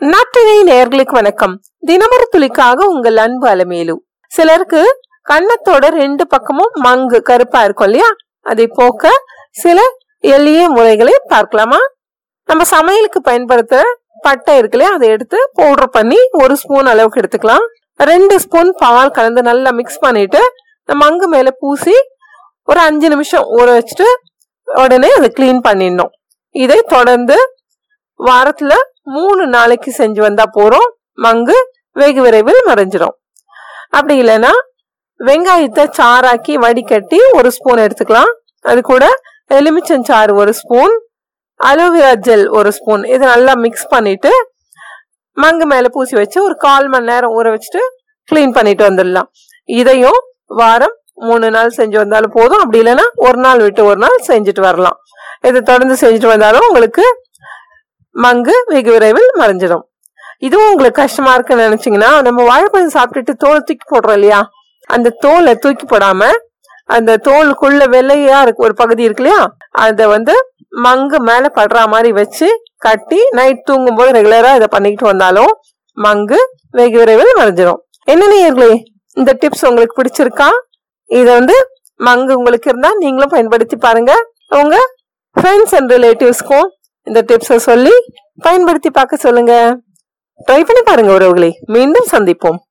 நாட்டினை நேர்களுக்கு வணக்கம். தினமர துளிக்காக உங்கள் அன்பு அலமேலு. சிலருக்கு கன்னத்தோட ரெண்டு பக்கமும் மங்கு கருப்பா இருக்கும் இல்லையா? அதை போக்க சில எளிய முறைகளை பார்க்கலாமா? நம்ம சமையலுக்கு பயன்படுத்துற பட்டை இருக்கு இல்லையா? அதை எடுத்து பவுடர் பண்ணி ஒரு ஸ்பூன் அளவுக்கு எடுத்துக்கலாம். ரெண்டு ஸ்பூன் பால் கலந்து நல்லா மிக்ஸ் பண்ணிட்டு நம்ம மங்கு மேல பூசி ஒரு அஞ்சு நிமிஷம் ஊற வச்சுட்டு உடனே அதை க்ளீன் பண்ணிடணும். இதை தொடர்ந்து வாரத்துல மூணு நாளைக்கு செஞ்சு வந்தா போறோம். மங்கு வெகு விரைவில் மறைஞ்சிடும் அப்படி இல்லைன்னா வெங்காயத்தை சாறாக்கி வடிகட்டி ஒரு ஸ்பூன் எடுத்துக்கலாம். அது கூட எலுமிச்சஞ்சாறு ஒரு ஸ்பூன் அலோவேரா ஜெல் ஒரு ஸ்பூன். இதை நல்லா மிக்ஸ் பண்ணிட்டு மங்கு மேலே பூசி வச்சு ஒரு கால் மணி நேரம் ஊற வச்சுட்டு க்ளீன் பண்ணிட்டு வந்துடலாம். இதையும் வாரம் மூணு நாள் செஞ்சு வந்தாலும் போதும். அப்படி இல்லைன்னா ஒரு நாள் விட்டு ஒரு நாள் செஞ்சுட்டு வரலாம். இதை தொடர்ந்து செஞ்சுட்டு வந்தாலும் உங்களுக்கு மங்கு வெகு விரைவில் மறைஞ்சிடும். இதுவும் உங்களுக்கு கஷ்டமா இருக்குன்னு நினைச்சீங்கன்னா நம்ம வாழைப்பழம் சாப்பிட்டுட்டு தோல் தூக்கி போடுறோம் இல்லையா? அந்த தோலை தூக்கி போடாம அந்த தோலுக்குள்ள வெள்ளையா இருக்கு ஒரு பகுதி இருக்கு இல்லையா? அதை வந்து மங்கு மேல படுற மாதிரி வச்சு கட்டி நைட் தூங்கும் போது ரெகுலரா இதை பண்ணிக்கிட்டு வந்தாலும் மங்கு வெகு விரைவில் மறைஞ்சிடும் என்ன நேயர்களே இந்த டிப்ஸ் உங்களுக்கு பிடிச்சிருக்கா? இதை வந்து மங்கு உங்களுக்கு இருந்தா நீங்களும் பயன்படுத்தி பாருங்க. உங்க ஃப்ரெண்ட்ஸ் அண்ட் ரிலேட்டிவ்ஸ்க்கும் இந்த டிப்ஸை சொல்லி பயன்படுத்தி பார்க்க சொல்லுங்க. ட்ரை பண்ணி பாருங்க உறவுகளை. மீண்டும் சந்திப்போம்.